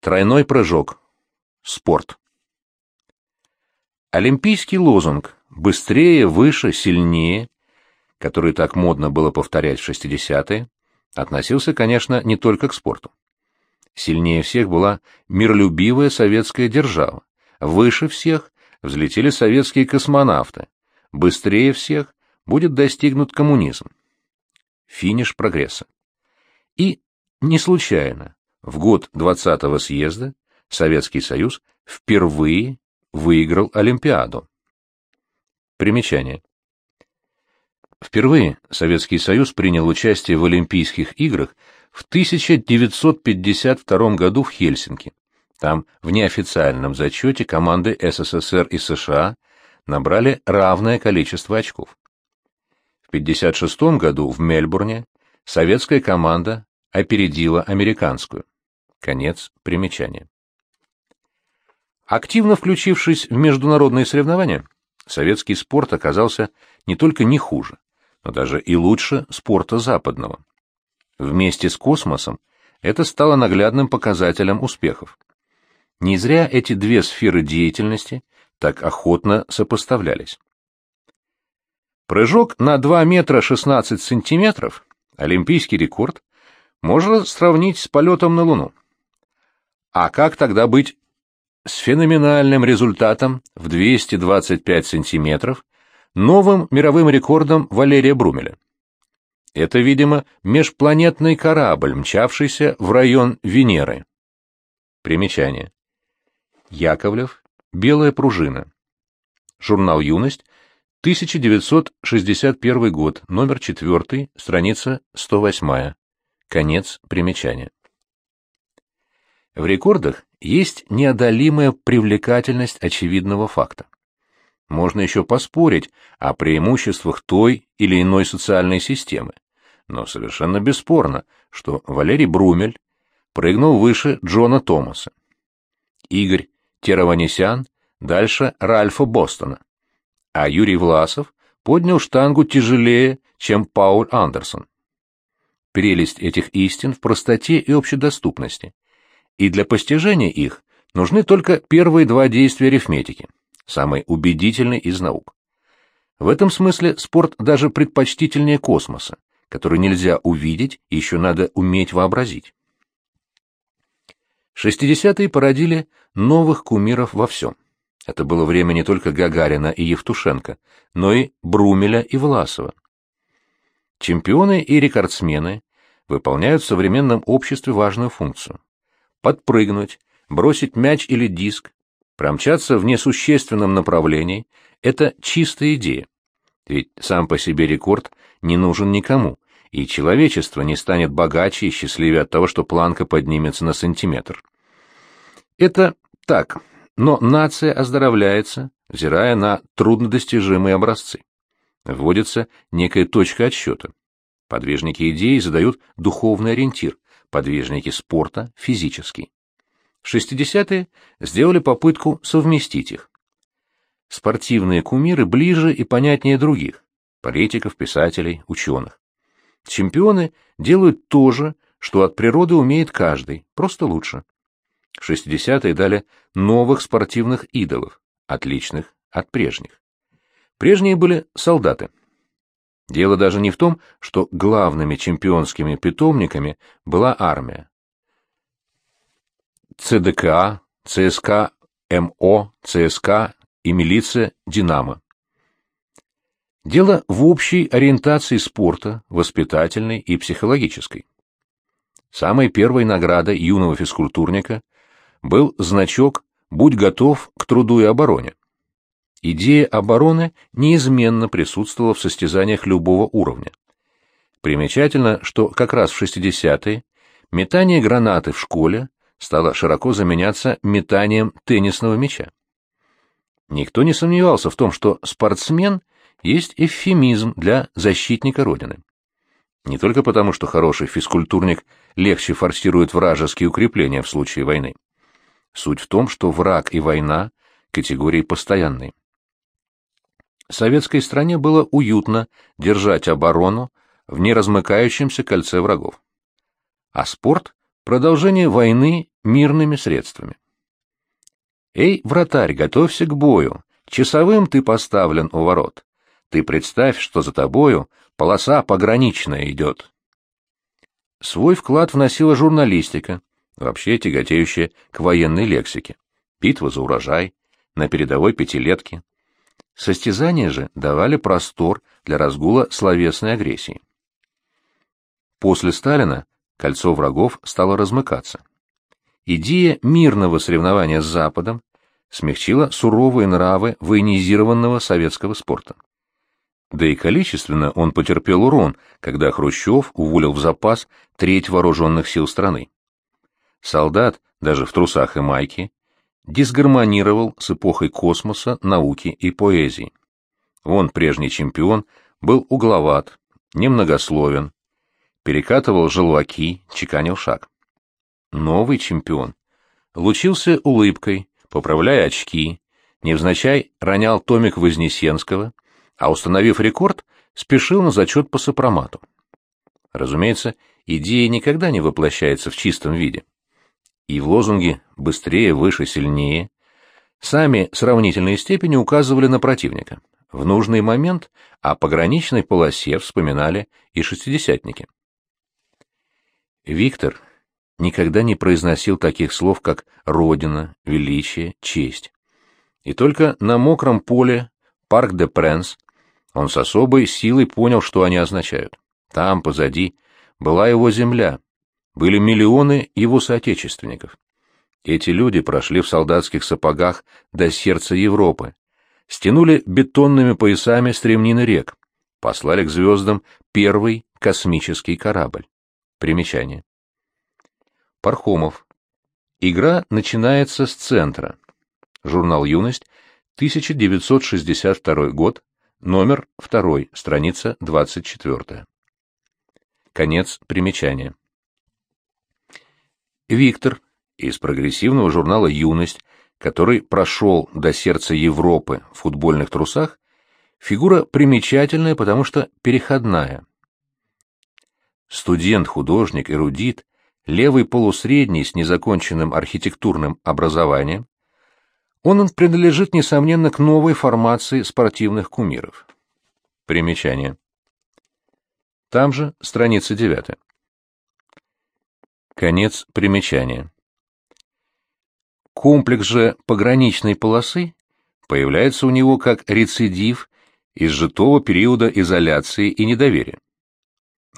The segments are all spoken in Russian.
Тройной прыжок. Спорт. Олимпийский лозунг «быстрее, выше, сильнее», который так модно было повторять в 60-е, относился, конечно, не только к спорту. Сильнее всех была миролюбивая советская держава, выше всех взлетели советские космонавты, быстрее всех будет достигнут коммунизм. Финиш прогресса. И не случайно в год 20-го съезда Советский Союз впервые выиграл Олимпиаду. Примечание. Впервые Советский Союз принял участие в Олимпийских играх в 1952 году в Хельсинки. Там в неофициальном зачете команды СССР и США набрали равное количество очков. В 1956 году в Мельбурне советская команда опередила американскую. Конец примечания. Активно включившись в международные соревнования, советский спорт оказался не только не хуже, но даже и лучше спорта западного. Вместе с космосом это стало наглядным показателем успехов. Не зря эти две сферы деятельности так охотно сопоставлялись. Прыжок на 2 метра 16 сантиметров, олимпийский рекорд, можно сравнить с полетом на Луну. А как тогда быть с феноменальным результатом в 225 сантиметров, новым мировым рекордом Валерия Брумеля? Это, видимо, межпланетный корабль, мчавшийся в район Венеры. Примечание. Яковлев, Белая пружина. Журнал «Юность», 1961 год, номер 4, страница 108. Конец примечания. В рекордах есть неодолимая привлекательность очевидного факта. Можно еще поспорить о преимуществах той или иной социальной системы, но совершенно бесспорно, что Валерий Брумель прыгнул выше Джона Томаса. Игорь Терованесян дальше Ральфа Бостона, а Юрий Власов поднял штангу тяжелее, чем Пауль Андерсон. Прелесть этих истин в простоте и общедоступности – и для постижения их нужны только первые два действия арифметики, самый убедительный из наук. В этом смысле спорт даже предпочтительнее космоса, который нельзя увидеть еще надо уметь вообразить. Шестидесятые породили новых кумиров во всем. Это было время не только Гагарина и Евтушенко, но и Брумеля и Власова. Чемпионы и рекордсмены выполняют в современном обществе важную функцию подпрыгнуть, бросить мяч или диск, промчаться в несущественном направлении – это чистая идея. Ведь сам по себе рекорд не нужен никому, и человечество не станет богаче и счастливее от того, что планка поднимется на сантиметр. Это так, но нация оздоровляется, взирая на труднодостижимые образцы. Вводится некая точка отсчета. Подвижники идеи задают духовный ориентир – подвижники спорта, физический. В 60-е сделали попытку совместить их. Спортивные кумиры ближе и понятнее других – политиков, писателей, ученых. Чемпионы делают то же, что от природы умеет каждый, просто лучше. В 60-е дали новых спортивных идолов, отличных от прежних. Прежние были солдаты. Дело даже не в том, что главными чемпионскими питомниками была армия. ЦДК, ЦСК, МО, ЦСК и милиция «Динамо». Дело в общей ориентации спорта, воспитательной и психологической. Самой первой наградой юного физкультурника был значок «Будь готов к труду и обороне». Идея обороны неизменно присутствовала в состязаниях любого уровня. Примечательно, что как раз в 60-е метание гранаты в школе стало широко заменяться метанием теннисного мяча. Никто не сомневался в том, что спортсмен есть эвфемизм для защитника Родины. Не только потому, что хороший физкультурник легче форсирует вражеские укрепления в случае войны. Суть в том, что враг и война – категории постоянные советской стране было уютно держать оборону в неразмыкающемся кольце врагов. А спорт – продолжение войны мирными средствами. «Эй, вратарь, готовься к бою! Часовым ты поставлен у ворот! Ты представь, что за тобою полоса пограничная идет!» Свой вклад вносила журналистика, вообще тяготеющая к военной лексике. Битва за урожай, на передовой пятилетке. Состязания же давали простор для разгула словесной агрессии. После Сталина кольцо врагов стало размыкаться. Идея мирного соревнования с Западом смягчила суровые нравы военизированного советского спорта. Да и количественно он потерпел урон, когда Хрущев уволил в запас треть вооруженных сил страны. Солдат, даже в трусах и майке, дисгармонировал с эпохой космоса, науки и поэзии. Он, прежний чемпион, был угловат, немногословен, перекатывал желваки, чеканил шаг. Новый чемпион лучился улыбкой, поправляя очки, невзначай ронял томик Вознесенского, а, установив рекорд, спешил на зачет по сопромату. Разумеется, идея никогда не воплощается в чистом виде. И в лозунге «быстрее, выше, сильнее» сами сравнительные степени указывали на противника. В нужный момент о пограничной полосе вспоминали и шестидесятники. Виктор никогда не произносил таких слов, как «родина», «величие», «честь». И только на мокром поле Парк де Пренс он с особой силой понял, что они означают. Там, позади, была его земля, были миллионы его соотечественников. Эти люди прошли в солдатских сапогах до сердца Европы, стянули бетонными поясами стремнины рек, послали к звездам первый космический корабль. Примечание. Пархомов. Игра начинается с центра. Журнал «Юность», 1962 год, номер 2, страница 24. Конец примечания. Виктор из прогрессивного журнала «Юность», который прошел до сердца Европы в футбольных трусах, фигура примечательная, потому что переходная. Студент-художник, эрудит, левый полусредний с незаконченным архитектурным образованием, он принадлежит, несомненно, к новой формации спортивных кумиров. Примечание. Там же страница 9. Конец примечания. Комплекс же пограничной полосы появляется у него как рецидив из житого периода изоляции и недоверия.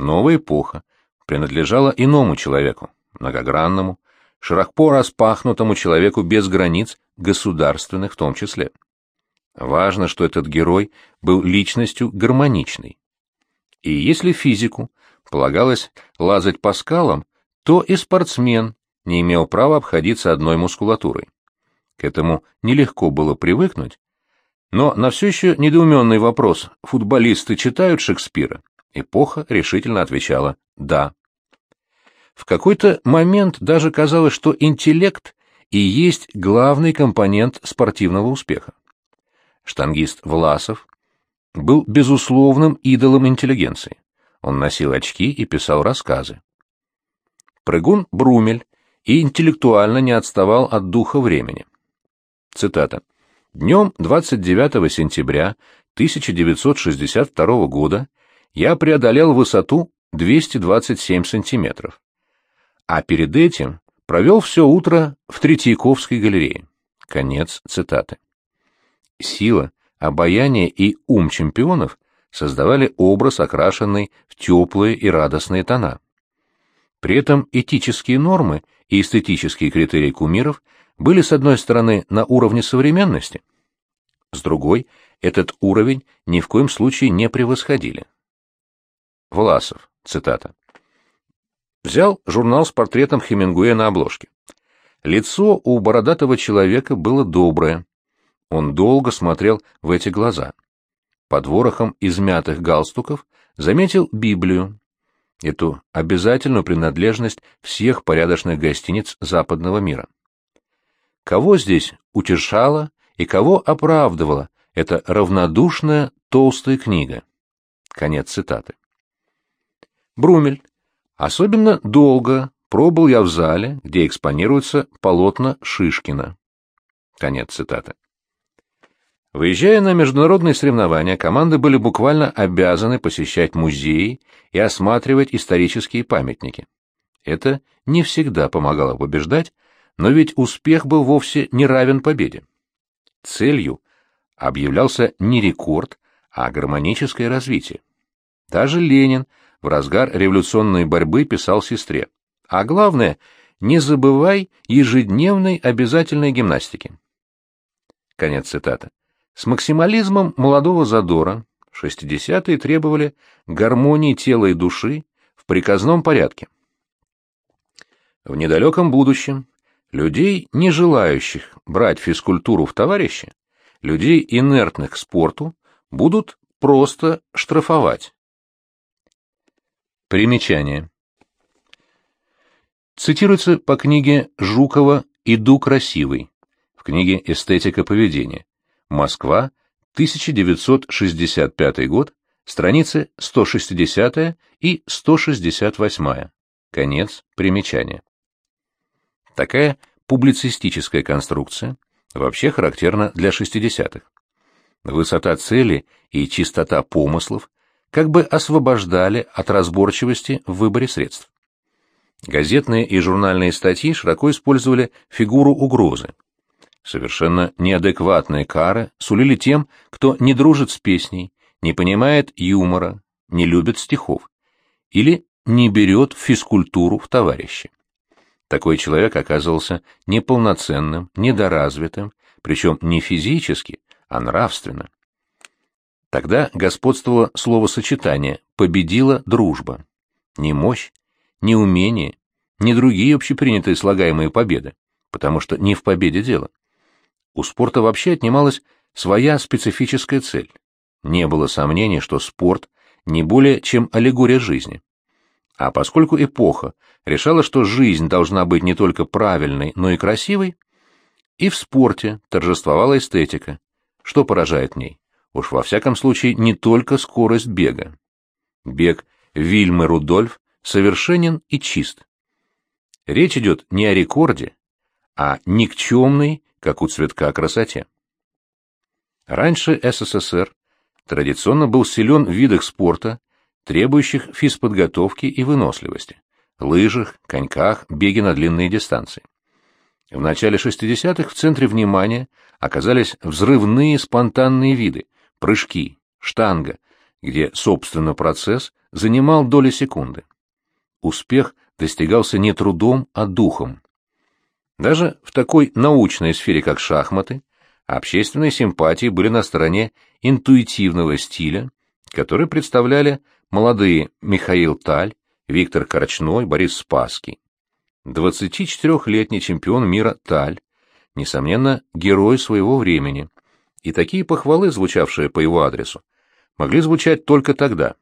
Новая эпоха принадлежала иному человеку, многогранному, широко распахнутому человеку без границ, государственных в том числе. Важно, что этот герой был личностью гармоничной. И если физику полагалось лазать по скалам, то и спортсмен не имел права обходиться одной мускулатурой. К этому нелегко было привыкнуть, но на все еще недоуменный вопрос «футболисты читают Шекспира?» эпоха решительно отвечала «да». В какой-то момент даже казалось, что интеллект и есть главный компонент спортивного успеха. Штангист Власов был безусловным идолом интеллигенции. Он носил очки и писал рассказы. Прыгун Брумель и интеллектуально не отставал от духа времени. Цитата. «Днем 29 сентября 1962 года я преодолел высоту 227 сантиметров а перед этим провел все утро в Третьяковской галерее. Конец цитаты. Сила, обаяние и ум чемпионов создавали образ, окрашенный в теплые и радостные тона. При этом этические нормы и эстетические критерии кумиров были, с одной стороны, на уровне современности, с другой, этот уровень ни в коем случае не превосходили. Власов, цитата. Взял журнал с портретом Хемингуэя на обложке. Лицо у бородатого человека было доброе. Он долго смотрел в эти глаза. Под ворохом измятых галстуков заметил Библию, эту обязательную принадлежность всех порядочных гостиниц западного мира. Кого здесь утешала и кого оправдывала эта равнодушная толстая книга? Конец цитаты. Брумель Особенно долго пробыл я в зале, где экспонируются полотна Шишкина. Конец цитаты. Выезжая на международные соревнования, команды были буквально обязаны посещать музеи и осматривать исторические памятники. Это не всегда помогало побеждать, но ведь успех был вовсе не равен победе. Целью объявлялся не рекорд, а гармоническое развитие. Даже Ленин в разгар революционной борьбы писал сестре. А главное, не забывай ежедневной обязательной гимнастики. Конец цитаты. С максимализмом молодого задора 60-е требовали гармонии тела и души в приказном порядке. В недалеком будущем людей, не желающих брать физкультуру в товарищи, людей, инертных к спорту, будут просто штрафовать. Примечание. Цитируется по книге Жукова «Иду красивый» в книге «Эстетика поведения». Москва, 1965 год, страницы 160 и 168. Конец примечания. Такая публицистическая конструкция вообще характерна для 60-х. Высота цели и чистота помыслов как бы освобождали от разборчивости в выборе средств. Газетные и журнальные статьи широко использовали фигуру угрозы. Совершенно неадекватные кары сулили тем, кто не дружит с песней, не понимает юмора, не любит стихов или не берет физкультуру в товарищи. Такой человек оказывался неполноценным, недоразвитым, причем не физически, а нравственно. Тогда господствовало словосочетание «победила дружба». Не мощь, не умение, не другие общепринятые слагаемые победы, потому что не в победе дело. У спорта вообще отнималась своя специфическая цель. Не было сомнений, что спорт не более чем аллегория жизни. А поскольку эпоха решала, что жизнь должна быть не только правильной, но и красивой, и в спорте торжествовала эстетика. Что поражает ней? Уж во всяком случае не только скорость бега. Бег Вильмы Рудольф совершенен и чист. Речь идет не о рекорде, а никчемной как у цветка красоте. Раньше СССР традиционно был силен в видах спорта, требующих физподготовки и выносливости, лыжах, коньках, беге на длинные дистанции. В начале 60-х в центре внимания оказались взрывные спонтанные виды, прыжки, штанга, где, собственно, процесс занимал доли секунды. Успех достигался не трудом, а духом. Даже в такой научной сфере, как шахматы, общественные симпатии были на стороне интуитивного стиля, который представляли молодые Михаил Таль, Виктор Корочной, Борис Спасский. 24-летний чемпион мира Таль, несомненно, герой своего времени, и такие похвалы, звучавшие по его адресу, могли звучать только тогда.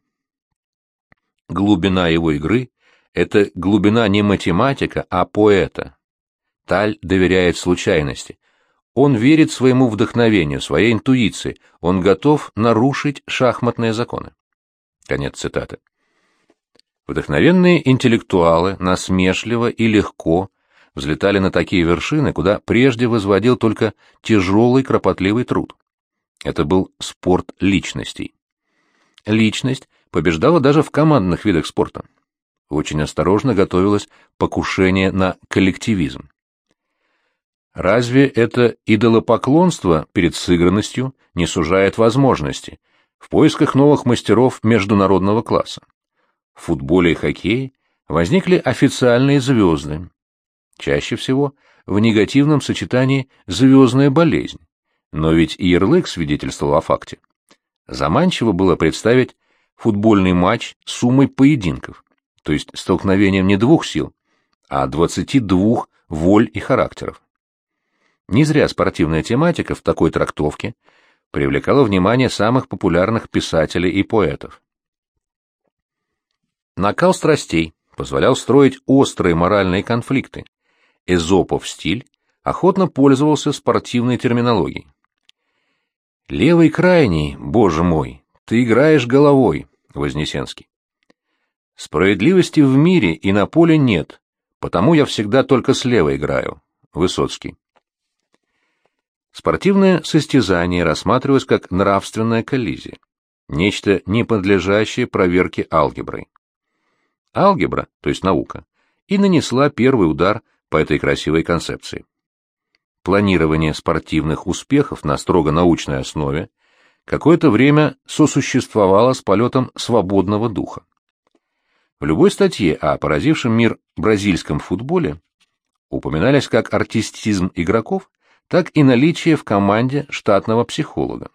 Глубина его игры — это глубина не математика, а поэта, Таль доверяет случайности. Он верит своему вдохновению, своей интуиции, он готов нарушить шахматные законы. Конец цитаты. Вдохновенные интеллектуалы насмешливо и легко взлетали на такие вершины, куда прежде возводил только тяжелый кропотливый труд. Это был спорт личностей. Личность побеждала даже в командных видах спорта. Очень осторожно готовилось покушение на коллективизм. Разве это идолопоклонство перед сыгранностью не сужает возможности в поисках новых мастеров международного класса? В футболе и хоккее возникли официальные звезды. Чаще всего в негативном сочетании звездная болезнь, но ведь и ярлык свидетельствовал о факте. Заманчиво было представить футбольный матч с суммой поединков, то есть столкновением не двух сил, а двадцати двух воль и характеров. Не зря спортивная тематика в такой трактовке привлекала внимание самых популярных писателей и поэтов. Накал страстей позволял строить острые моральные конфликты. Эзопов стиль охотно пользовался спортивной терминологией. «Левый крайний, боже мой, ты играешь головой», — Вознесенский. «Справедливости в мире и на поле нет, Потому я всегда только слева играю. Высоцкий. Спортивное состязание рассматривалось как нравственная коллизия, нечто не подлежащее проверке алгеброй. Алгебра, то есть наука, и нанесла первый удар по этой красивой концепции. Планирование спортивных успехов на строго научной основе какое-то время сосуществовало с полетом свободного духа. В любой статье о поразившем мир бразильском футболе упоминались как артистизм игроков, так и наличие в команде штатного психолога.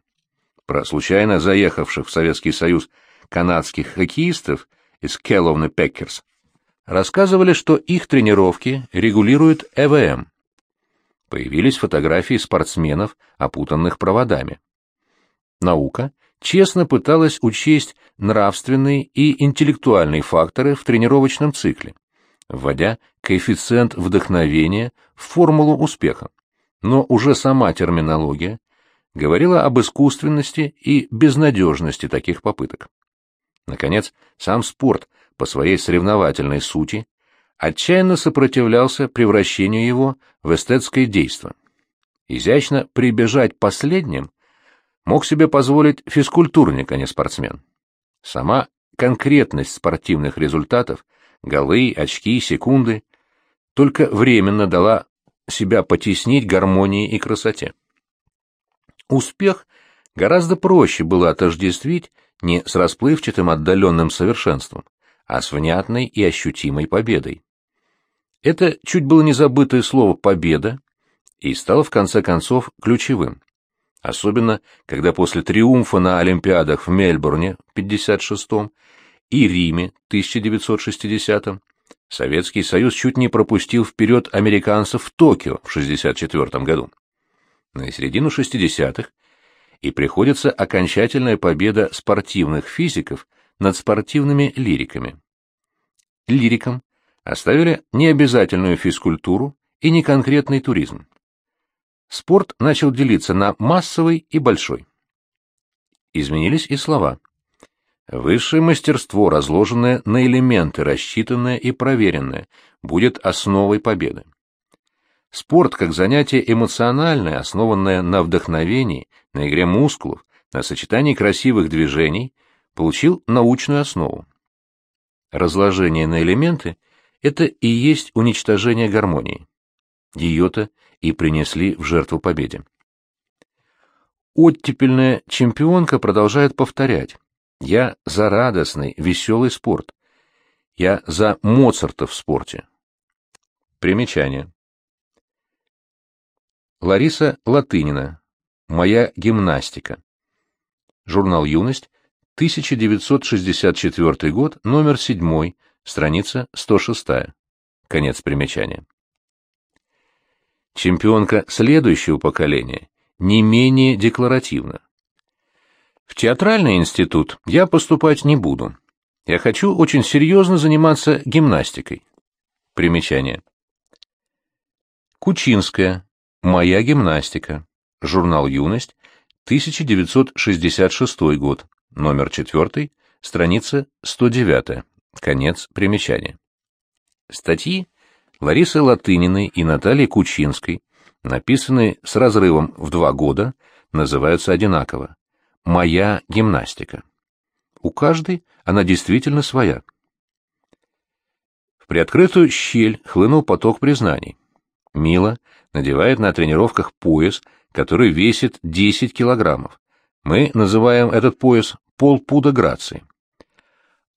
Про случайно заехавших в Советский Союз канадских хоккеистов из Келловны Пеккерс рассказывали, что их тренировки регулирует ЭВМ. Появились фотографии спортсменов, опутанных проводами. Наука честно пыталась учесть нравственные и интеллектуальные факторы в тренировочном цикле, вводя коэффициент вдохновения в формулу успеха. Но уже сама терминология говорила об искусственности и безнадежности таких попыток. Наконец, сам спорт по своей соревновательной сути отчаянно сопротивлялся превращению его в эстетское действо. Изящно прибежать последним мог себе позволить физкультурник, а не спортсмен. Сама конкретность спортивных результатов, голы, очки, секунды, только временно дала себя потеснить гармонии и красоте. Успех гораздо проще было отождествить не с расплывчатым отдаленным совершенством, а с внятной и ощутимой победой. Это чуть было не забытое слово «победа» и стало в конце концов ключевым особенно когда после триумфа на Олимпиадах в Мельбурне в 56-м и Риме 1960-м Советский Союз чуть не пропустил вперед американцев в Токио в 64 году. На середину 60-х и приходится окончательная победа спортивных физиков над спортивными лириками. Лирикам оставили необязательную физкультуру и неконкретный туризм спорт начал делиться на массовый и большой. Изменились и слова. Высшее мастерство, разложенное на элементы, рассчитанное и проверенное, будет основой победы. Спорт как занятие эмоциональное, основанное на вдохновении, на игре мускулов, на сочетании красивых движений, получил научную основу. Разложение на элементы – это и есть уничтожение гармонии. Ее-то и принесли в жертву победе. Оттепельная чемпионка продолжает повторять. Я за радостный, веселый спорт. Я за Моцарта в спорте. Примечание. Лариса Латынина. Моя гимнастика. Журнал «Юность», 1964 год, номер 7, страница 106. Конец примечания. Чемпионка следующего поколения не менее декларативна. В театральный институт я поступать не буду. Я хочу очень серьезно заниматься гимнастикой. Примечание. Кучинская. Моя гимнастика. Журнал «Юность», 1966 год. Номер 4, страница 109. Конец примечания. Статьи Ларисы Латыниной и Натальи Кучинской, написанные с разрывом в два года, называются одинаково «Моя гимнастика». У каждой она действительно своя. В приоткрытую щель хлынул поток признаний. Мила надевает на тренировках пояс, который весит 10 килограммов. Мы называем этот пояс полпуда грации.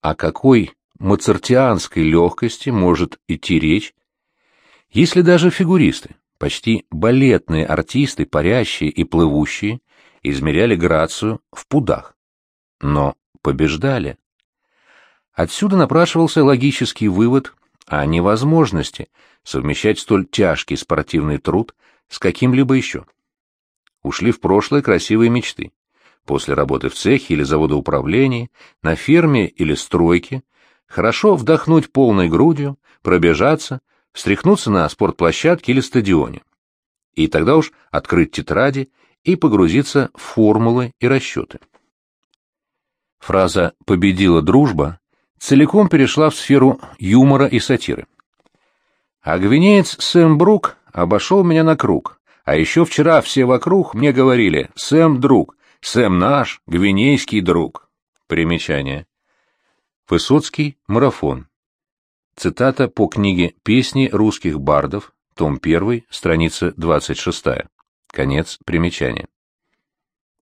О какой моцартианской легкости может идти речь, если даже фигуристы, почти балетные артисты, парящие и плывущие, измеряли грацию в пудах, но побеждали. Отсюда напрашивался логический вывод о невозможности совмещать столь тяжкий спортивный труд с каким-либо еще. Ушли в прошлое красивые мечты. После работы в цехе или заводоуправлении, на ферме или стройке, хорошо вдохнуть полной грудью, пробежаться, встряхнуться на спортплощадке или стадионе. И тогда уж открыть тетради и погрузиться в формулы и расчеты. Фраза «победила дружба» целиком перешла в сферу юмора и сатиры. А гвинеец Сэм Брук обошел меня на круг. А еще вчера все вокруг мне говорили «Сэм друг», «Сэм наш, гвинейский друг». Примечание. Высоцкий «Марафон». Цитата по книге «Песни русских бардов», том 1, страница 26. Конец примечания.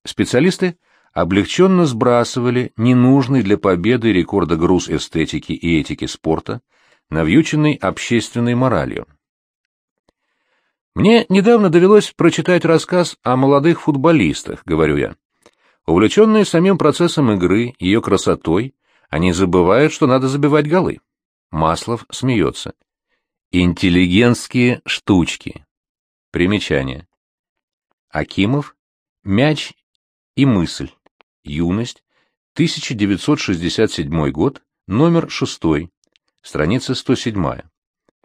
Специалисты облегченно сбрасывали ненужный для победы рекорда груз эстетики и этики спорта, навьюченный общественной моралью. Мне недавно довелось прочитать рассказ о молодых футболистах, говорю я. Увлеченные самим процессом игры, ее красотой, они забывают, что надо забивать голы. Маслов смеется. Интеллигентские штучки. Примечание. Акимов. Мяч и мысль. Юность. 1967 год. Номер 6. Страница 107.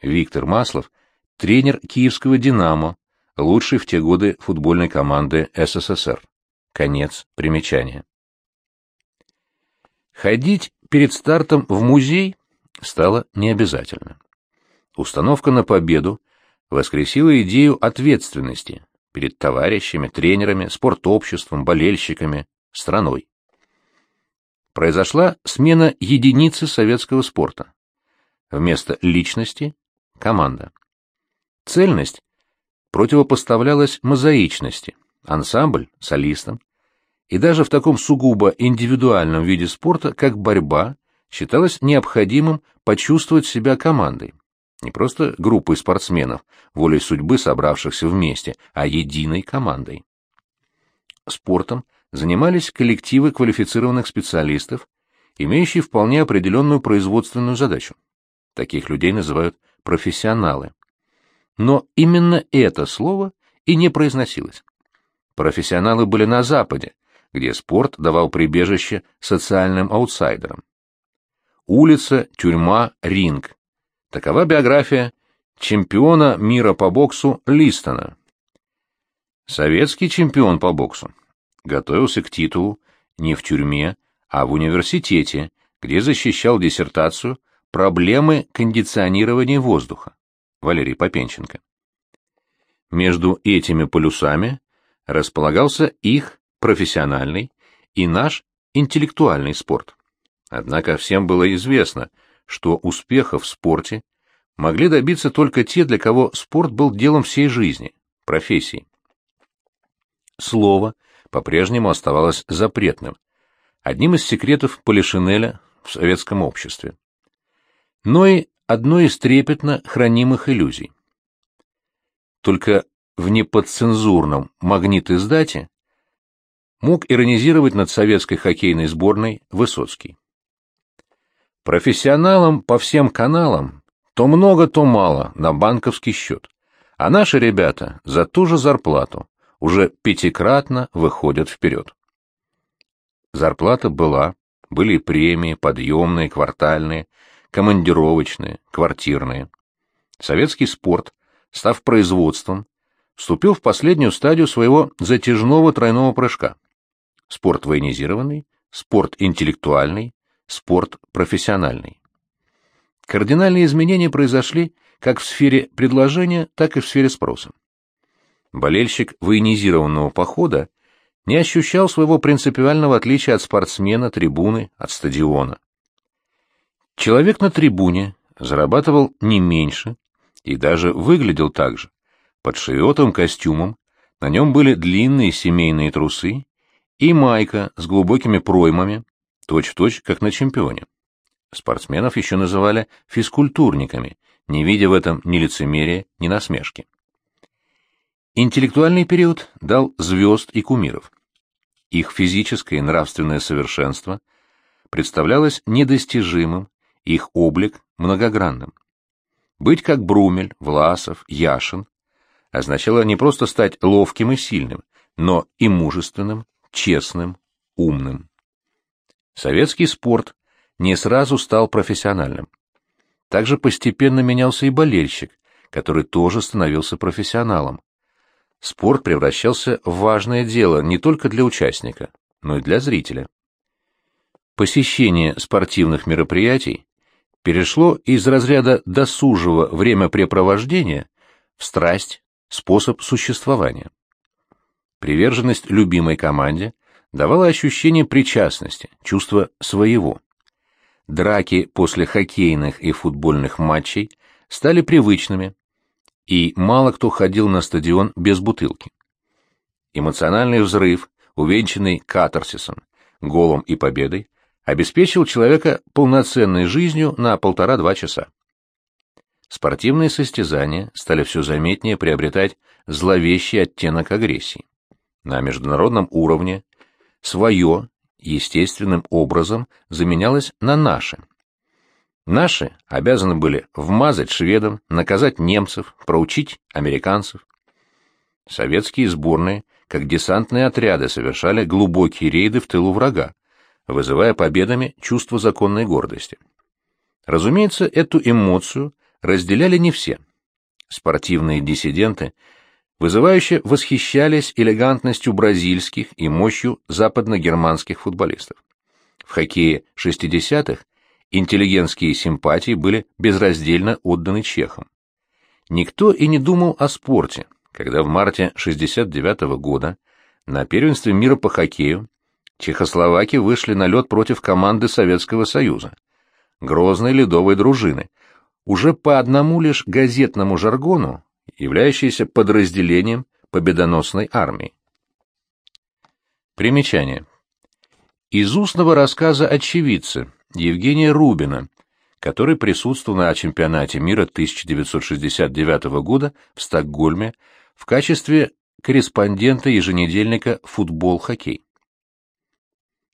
Виктор Маслов. Тренер киевского «Динамо», лучший в те годы футбольной команды СССР. Конец примечания. Ходить перед стартом в музей стало необязательно. Установка на победу воскресила идею ответственности перед товарищами, тренерами, спортобществом, болельщиками, страной. Произошла смена единицы советского спорта. Вместо личности – команда. Цельность противопоставлялась мозаичности, ансамбль – солистам, и даже в таком сугубо индивидуальном виде спорта, как борьба, считалось необходимым почувствовать себя командой. Не просто группой спортсменов, волей судьбы собравшихся вместе, а единой командой. Спортом занимались коллективы квалифицированных специалистов, имеющие вполне определенную производственную задачу. Таких людей называют профессионалы. Но именно это слово и не произносилось. Профессионалы были на Западе, где спорт давал прибежище социальным аутсайдерам. Улица, тюрьма, ринг. Такова биография чемпиона мира по боксу Листона. Советский чемпион по боксу готовился к титулу не в тюрьме, а в университете, где защищал диссертацию «Проблемы кондиционирования воздуха» Валерий Попенченко. Между этими полюсами располагался их профессиональный и наш интеллектуальный спорт. Однако всем было известно, что успеха в спорте могли добиться только те, для кого спорт был делом всей жизни, профессией. Слово по-прежнему оставалось запретным, одним из секретов Полишинеля в советском обществе. Но и одной из трепетно хранимых иллюзий. Только в неподцензурном магнит-издате мог иронизировать над советской хоккейной сборной Высоцкий. Профессионалам по всем каналам то много, то мало на банковский счет, а наши ребята за ту же зарплату уже пятикратно выходят вперед. Зарплата была, были премии, подъемные, квартальные, командировочные, квартирные. Советский спорт, став производством, вступил в последнюю стадию своего затяжного тройного прыжка – спорт военизированный, спорт интеллектуальный, спорт профессиональный. Кардинальные изменения произошли как в сфере предложения, так и в сфере спроса. Болельщик военизированного похода не ощущал своего принципиального отличия от спортсмена, трибуны, от стадиона. Человек на трибуне зарабатывал не меньше и даже выглядел так же. Под шевиотовым костюмом на нем были длинные семейные трусы и майка с глубокими проймами, точь-в-точь, -точь, как на чемпионе. Спортсменов еще называли физкультурниками, не видя в этом ни лицемерия, ни насмешки. Интеллектуальный период дал звезд и кумиров. Их физическое и нравственное совершенство представлялось недостижимым, их облик многогранным. Быть как Брумель, Власов, Яшин означало не просто стать ловким и сильным, но и мужественным, честным, умным. Советский спорт не сразу стал профессиональным. Также постепенно менялся и болельщик, который тоже становился профессионалом. Спорт превращался в важное дело не только для участника, но и для зрителя. Посещение спортивных мероприятий перешло из разряда досужего времяпрепровождения в страсть, способ существования. Приверженность любимой команде давала ощущение причастности, чувство своего. Драки после хоккейных и футбольных матчей стали привычными, и мало кто ходил на стадион без бутылки. Эмоциональный взрыв, увенчанный катарсисом, голом и победой, обеспечил человека полноценной жизнью на полтора-два часа. Спортивные состязания стали все заметнее приобретать зловещий оттенок агрессии. На международном уровне свое естественным образом заменялось на наше. Наши обязаны были вмазать шведам, наказать немцев, проучить американцев. Советские сборные, как десантные отряды, совершали глубокие рейды в тылу врага, вызывая победами чувство законной гордости. Разумеется, эту эмоцию разделяли не все. Спортивные диссиденты вызывающе восхищались элегантностью бразильских и мощью западно-германских футболистов. В хоккее 60-х интеллигентские симпатии были безраздельно отданы чехам. Никто и не думал о спорте, когда в марте 69 -го года на первенстве мира по хоккею чехословаки вышли на лед против команды Советского Союза, грозной ледовой дружины, уже по одному лишь газетному жаргону, являющейся подразделением победоносной армии. Примечание. Из устного рассказа очевидца Евгения Рубина, который присутствовал на чемпионате мира 1969 года в Стокгольме в качестве корреспондента еженедельника «Футбол-хоккей».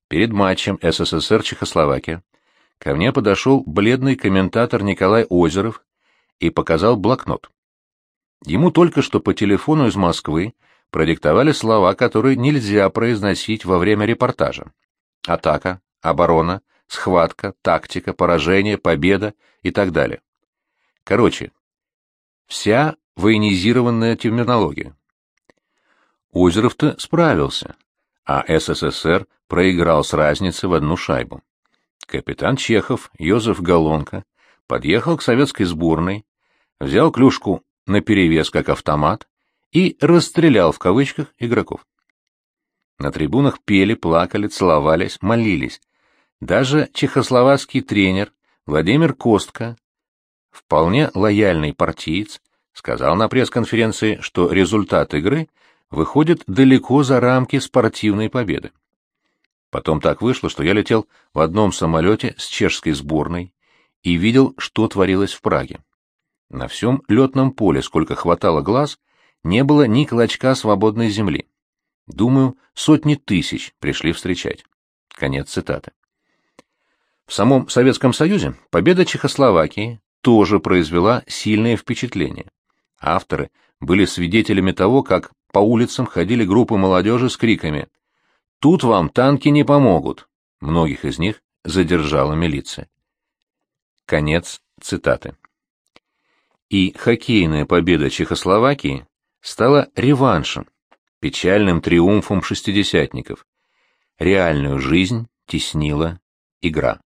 Перед матчем СССР-Чехословакия ко мне подошел бледный комментатор Николай Озеров и показал блокнот. Ему только что по телефону из Москвы продиктовали слова, которые нельзя произносить во время репортажа. Атака, оборона, схватка, тактика, поражение, победа и так далее. Короче, вся военизированная терминология. Озеров-то справился, а СССР проиграл с разницей в одну шайбу. Капитан Чехов, Йозеф Галонко, подъехал к советской сборной, взял клюшку наперевес как автомат и «расстрелял» в кавычках игроков. На трибунах пели, плакали, целовались, молились, даже чехословацкий тренер Владимир Костка, вполне лояльный партиец, сказал на пресс-конференции, что результат игры выходит далеко за рамки спортивной победы. Потом так вышло, что я летел в одном самолете с чешской сборной и видел, что творилось в Праге. На всем летном поле, сколько хватало глаз, не было ни клочка свободной земли. Думаю, сотни тысяч пришли встречать. Конец цитаты. В самом Советском Союзе победа Чехословакии тоже произвела сильное впечатление. Авторы были свидетелями того, как по улицам ходили группы молодежи с криками «Тут вам танки не помогут!» Многих из них задержала милиция. Конец цитаты. И хоккейная победа Чехословакии стала реваншем, печальным триумфом шестидесятников. Реальную жизнь теснила игра.